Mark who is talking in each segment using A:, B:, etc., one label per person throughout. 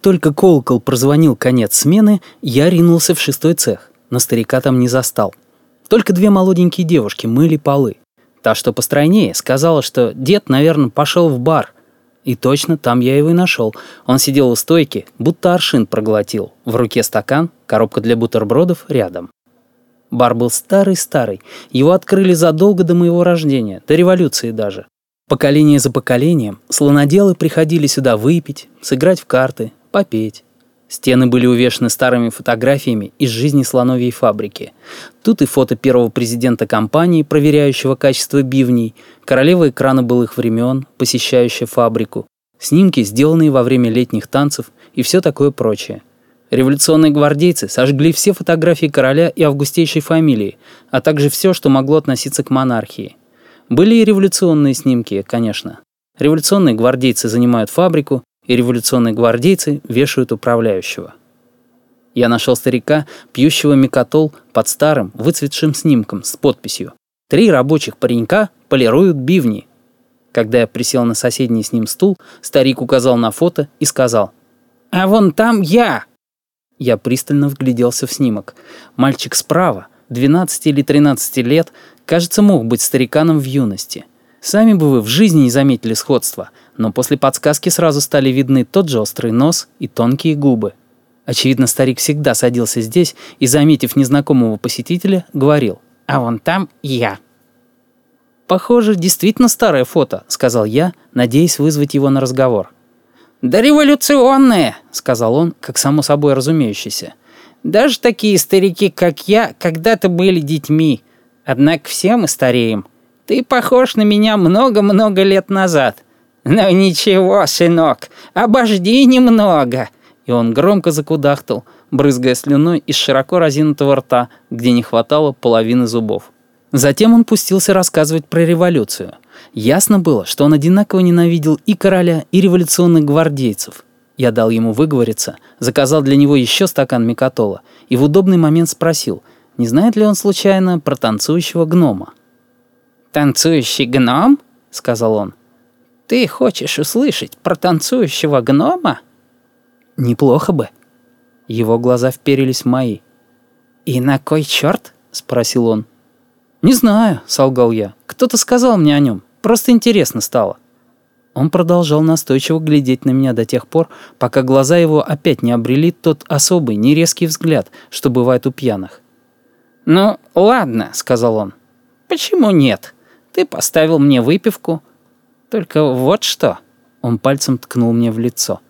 A: только колокол прозвонил конец смены, я ринулся в шестой цех, но старика там не застал. Только две молоденькие девушки мыли полы. Та, что постройнее, сказала, что дед, наверное, пошел в бар. И точно, там я его и нашел. Он сидел у стойки, будто аршин проглотил. В руке стакан, коробка для бутербродов рядом. Бар был старый-старый. Его открыли задолго до моего рождения, до революции даже. Поколение за поколением слоноделы приходили сюда выпить, сыграть в карты, попеть. Стены были увешаны старыми фотографиями из жизни слоновьей фабрики. Тут и фото первого президента компании, проверяющего качество бивней, королева экрана былых времен, посещающая фабрику, снимки, сделанные во время летних танцев и все такое прочее. Революционные гвардейцы сожгли все фотографии короля и августейшей фамилии, а также все, что могло относиться к монархии. Были и революционные снимки, конечно. Революционные гвардейцы занимают фабрику, и революционные гвардейцы вешают управляющего. Я нашел старика, пьющего микотол под старым, выцветшим снимком с подписью «Три рабочих паренька полируют бивни». Когда я присел на соседний с ним стул, старик указал на фото и сказал «А вон там я!» Я пристально вгляделся в снимок. Мальчик справа, 12 или 13 лет, кажется, мог быть стариканом в юности. Сами бы вы в жизни не заметили сходства, но после подсказки сразу стали видны тот же острый нос и тонкие губы. Очевидно, старик всегда садился здесь и, заметив незнакомого посетителя, говорил «А вон там я». «Похоже, действительно старое фото», — сказал я, надеясь вызвать его на разговор. «Да революционное», — сказал он, как само собой разумеющееся. «Даже такие старики, как я, когда-то были детьми. Однако все мы стареем. Ты похож на меня много-много лет назад. Но ничего, сынок, обожди немного». И он громко закудахтал, брызгая слюной из широко разинутого рта, где не хватало половины зубов. Затем он пустился рассказывать про революцию. Ясно было, что он одинаково ненавидел и короля, и революционных гвардейцев. Я дал ему выговориться, заказал для него еще стакан микотола и в удобный момент спросил — не знает ли он случайно про танцующего гнома? «Танцующий гном?» — сказал он. «Ты хочешь услышать про танцующего гнома?» «Неплохо бы». Его глаза вперились в мои. «И на кой черт?» — спросил он. «Не знаю», — солгал я. «Кто-то сказал мне о нем. Просто интересно стало». Он продолжал настойчиво глядеть на меня до тех пор, пока глаза его опять не обрели тот особый, нерезкий взгляд, что бывает у пьяных. «Ну, ладно», — сказал он. «Почему нет? Ты поставил мне выпивку. Только вот что...» Он пальцем ткнул мне в лицо.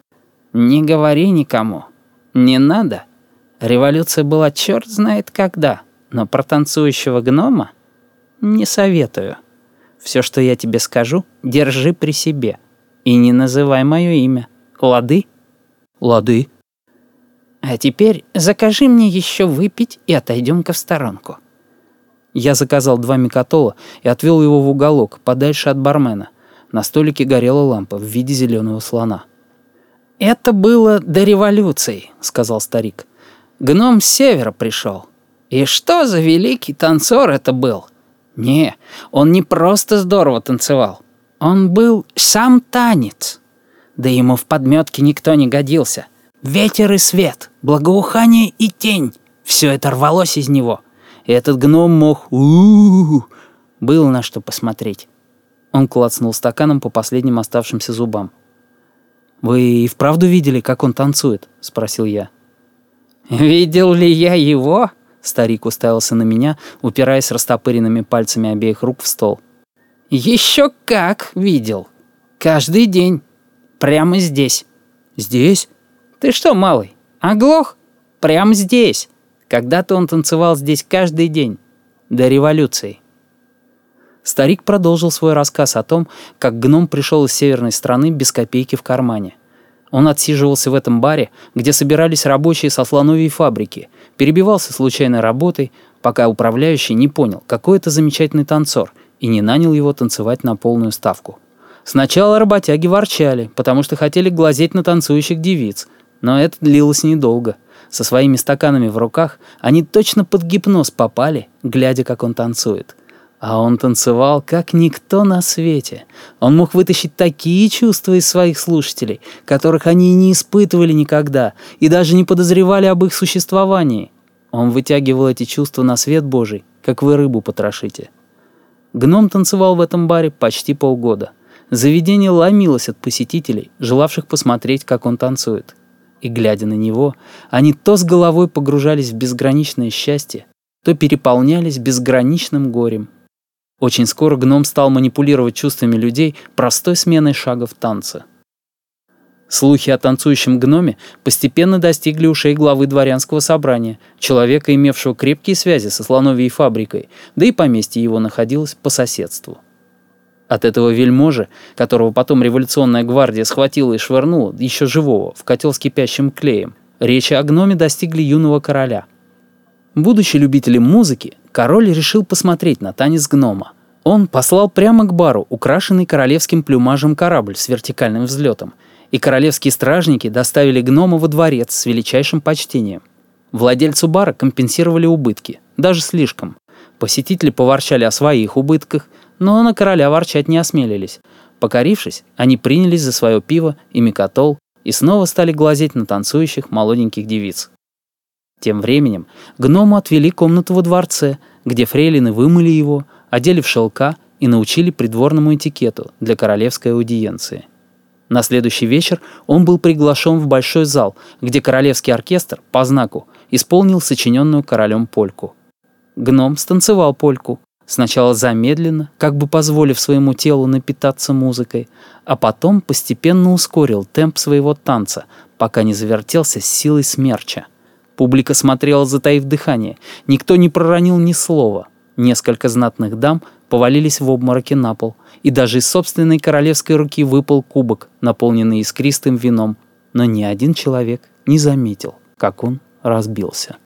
A: «Не говори никому. Не надо. Революция была черт знает когда, но про танцующего гнома не советую. Все, что я тебе скажу, держи при себе. И не называй мое имя. Лады?» «Лады», а теперь закажи мне еще выпить и отойдем-ка в сторонку». Я заказал два микотола и отвел его в уголок, подальше от бармена. На столике горела лампа в виде зеленого слона. «Это было до революции», — сказал старик. «Гном с севера пришел. И что за великий танцор это был? Не, он не просто здорово танцевал. Он был сам танец. Да ему в подметке никто не годился. Ветер и свет, благоухание и тень — все это рвалось из него. И этот гном мог у, -у, -у, Было на что посмотреть. Он клацнул стаканом по последним оставшимся зубам. «Вы и вправду видели, как он танцует?» — спросил я. «Видел ли я его?» — старик уставился на меня, упираясь растопыренными пальцами обеих рук в стол. «Еще как видел. Каждый день. Прямо здесь». «Здесь?» «Ты что, малый, оглох? Прямо здесь. Когда-то он танцевал здесь каждый день. До революции». Старик продолжил свой рассказ о том, как гном пришел из северной страны без копейки в кармане. Он отсиживался в этом баре, где собирались рабочие со слоновьей фабрики, перебивался случайной работой, пока управляющий не понял, какой это замечательный танцор, и не нанял его танцевать на полную ставку. Сначала работяги ворчали, потому что хотели глазеть на танцующих девиц, но это длилось недолго. Со своими стаканами в руках они точно под гипноз попали, глядя, как он танцует. А он танцевал, как никто на свете. Он мог вытащить такие чувства из своих слушателей, которых они не испытывали никогда, и даже не подозревали об их существовании. Он вытягивал эти чувства на свет Божий, как вы рыбу потрошите. Гном танцевал в этом баре почти полгода. Заведение ломилось от посетителей, желавших посмотреть, как он танцует. И, глядя на него, они то с головой погружались в безграничное счастье, то переполнялись безграничным горем. Очень скоро гном стал манипулировать чувствами людей простой сменой шагов танца. Слухи о танцующем гноме постепенно достигли ушей главы дворянского собрания, человека, имевшего крепкие связи со слоновьей фабрикой, да и поместье его находилось по соседству. От этого вельможи, которого потом революционная гвардия схватила и швырнула, еще живого, в котел с кипящим клеем, речи о гноме достигли юного короля. Будучи любителем музыки, король решил посмотреть на танец гнома. Он послал прямо к бару украшенный королевским плюмажем корабль с вертикальным взлетом, и королевские стражники доставили гнома во дворец с величайшим почтением. Владельцу бара компенсировали убытки, даже слишком. Посетители поворчали о своих убытках, но на короля ворчать не осмелились. Покорившись, они принялись за свое пиво и микотол и снова стали глазеть на танцующих молоденьких девиц. Тем временем гному отвели комнату во дворце, где фрейлины вымыли его, одели в шелка и научили придворному этикету для королевской аудиенции. На следующий вечер он был приглашен в большой зал, где королевский оркестр, по знаку, исполнил сочиненную королем польку. Гном станцевал польку, Сначала замедленно, как бы позволив своему телу напитаться музыкой, а потом постепенно ускорил темп своего танца, пока не завертелся с силой смерча. Публика смотрела, затаив дыхание. Никто не проронил ни слова. Несколько знатных дам повалились в обмороке на пол, и даже из собственной королевской руки выпал кубок, наполненный искристым вином, но ни один человек не заметил, как он разбился.